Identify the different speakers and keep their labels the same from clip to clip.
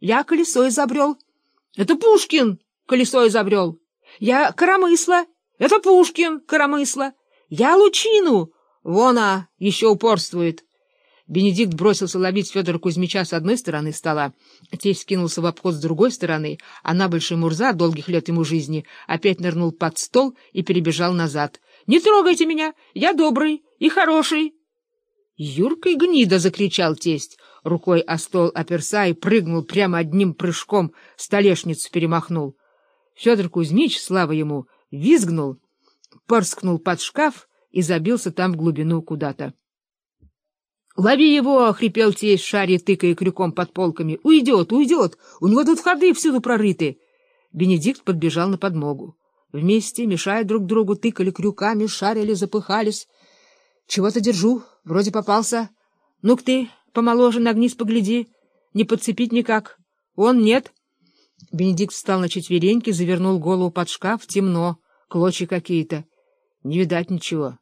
Speaker 1: Я колесо изобрел. Это Пушкин колесо изобрел. Я коромысла. Это Пушкин коромысла. Я лучину. Вон она еще упорствует. Бенедикт бросился ловить Федора Кузьмича с одной стороны стола, тесть кинулся в обход с другой стороны, а набольший Мурза, долгих лет ему жизни, опять нырнул под стол и перебежал назад. — Не трогайте меня! Я добрый и хороший! — Юрка и гнида! — закричал тесть. Рукой о стол оперся и прыгнул прямо одним прыжком, столешницу перемахнул. Федор Кузьмич, слава ему, визгнул, порскнул под шкаф и забился там в глубину куда-то. «Лови его!» — хрипел тесть, шаря тыкая крюком под полками. «Уйдет, уйдет! У него тут ходы всюду прорыты!» Бенедикт подбежал на подмогу. Вместе, мешая друг другу, тыкали крюками, шарили, запыхались. «Чего-то держу, вроде попался. Ну-ка ты, помоложе, нагнись, погляди. Не подцепить никак. Он нет». Бенедикт встал на четвереньки, завернул голову под шкаф. Темно, клочья какие-то. Не видать ничего.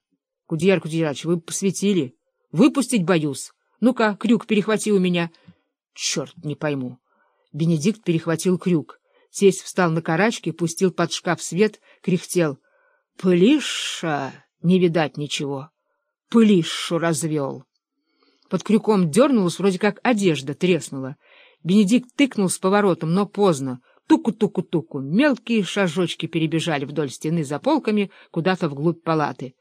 Speaker 1: Кудьяр Кудьярович, вы посветили. Выпустить боюсь. Ну-ка, крюк перехвати у меня. Черт, не пойму. Бенедикт перехватил крюк. Тесть встал на карачки, пустил под шкаф свет, кряхтел. Пылиша! Не видать ничего. Пылишу развел. Под крюком дернулась, вроде как одежда треснула. Бенедикт тыкнул с поворотом, но поздно. Туку-туку-туку. Мелкие шажочки перебежали вдоль стены за полками куда-то вглубь палаты.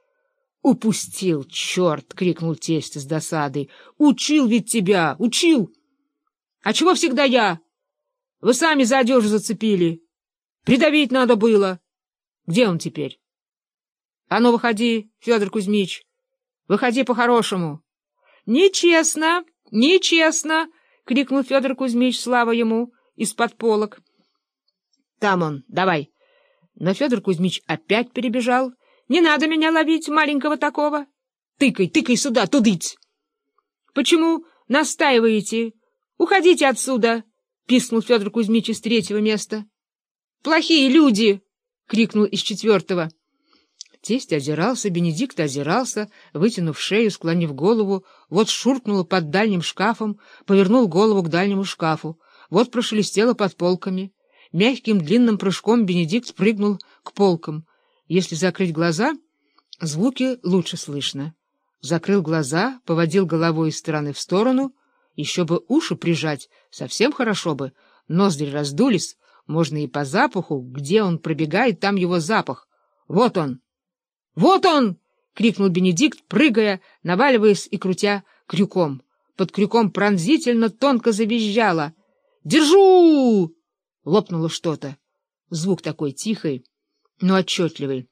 Speaker 1: «Упустил, черт!» — крикнул тесть с досадой. «Учил ведь тебя! Учил!» «А чего всегда я? Вы сами за одежду зацепили. Придавить надо было. Где он теперь?» «А ну, выходи, Федор Кузьмич. Выходи по-хорошему». «Нечестно! Нечестно!» — крикнул Федор Кузьмич, слава ему, из-под полок. «Там он, давай!» Но Федор Кузьмич опять перебежал не надо меня ловить, маленького такого. Тыкай, тыкай сюда, тудыть. — Почему настаиваете? Уходите отсюда! — пискнул Федор Кузьмич из третьего места. — Плохие люди! — крикнул из четвертого. Тесть озирался, Бенедикт озирался, вытянув шею, склонив голову, вот шуркнуло под дальним шкафом, повернул голову к дальнему шкафу, вот прошелестело под полками. Мягким длинным прыжком Бенедикт прыгнул к полкам — если закрыть глаза, звуки лучше слышно. Закрыл глаза, поводил головой из стороны в сторону. Еще бы уши прижать, совсем хорошо бы. Ноздри раздулись, можно и по запаху. Где он пробегает, там его запах. Вот он! Вот он! — крикнул Бенедикт, прыгая, наваливаясь и крутя крюком. Под крюком пронзительно тонко завизжало. «Держу!» — лопнуло что-то. Звук такой тихий но отчетливый.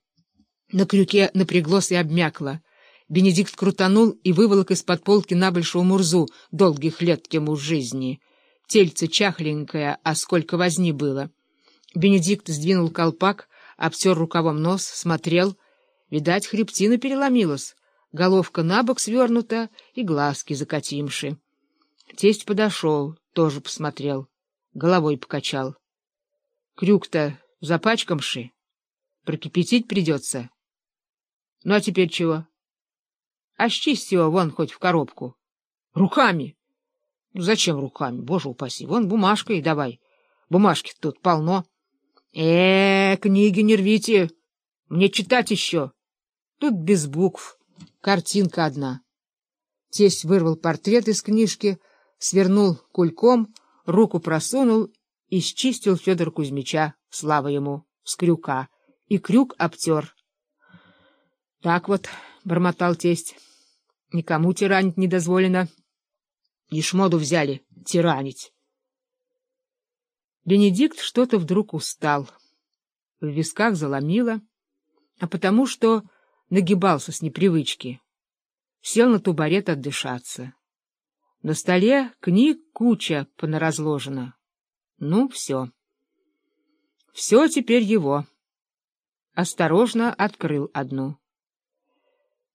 Speaker 1: На крюке напряглось и обмякло. Бенедикт крутанул и выволок из-под полки на большую мурзу долгих лет ему жизни. Тельце чахленькое, а сколько возни было. Бенедикт сдвинул колпак, обтер рукавом нос, смотрел. Видать, хребтина переломилась, головка на бок свернута и глазки закатимши. Тесть подошел, тоже посмотрел, головой покачал. Крюк-то запачкамши. Прокипятить придется. Ну, а теперь чего? А его вон хоть в коробку. Руками. Ну, зачем руками? Боже упаси. Вон бумажкой давай. Бумажки тут полно. -э книги не рвите. Мне читать еще. Тут без букв. Картинка одна. Тесть вырвал портрет из книжки, свернул кульком, руку просунул и счистил Федор Кузьмича, слава ему, с крюка и крюк обтер. — Так вот, — бормотал тесть, — никому тиранить не дозволено. И шмоду взяли тиранить. Бенедикт что-то вдруг устал. В висках заломило, а потому что нагибался с непривычки. Сел на тубарет отдышаться. На столе книг куча понаразложена. Ну, все. Все теперь его осторожно открыл одну.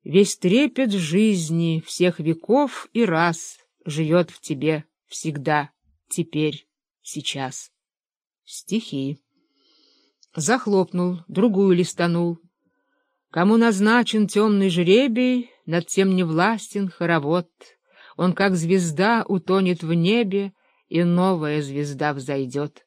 Speaker 1: Весь трепет жизни всех веков и раз живет в тебе всегда, теперь, сейчас. Стихи. Захлопнул, другую листанул. Кому назначен темный жребий, над тем не властен хоровод. Он, как звезда, утонет в небе, и новая звезда взойдет.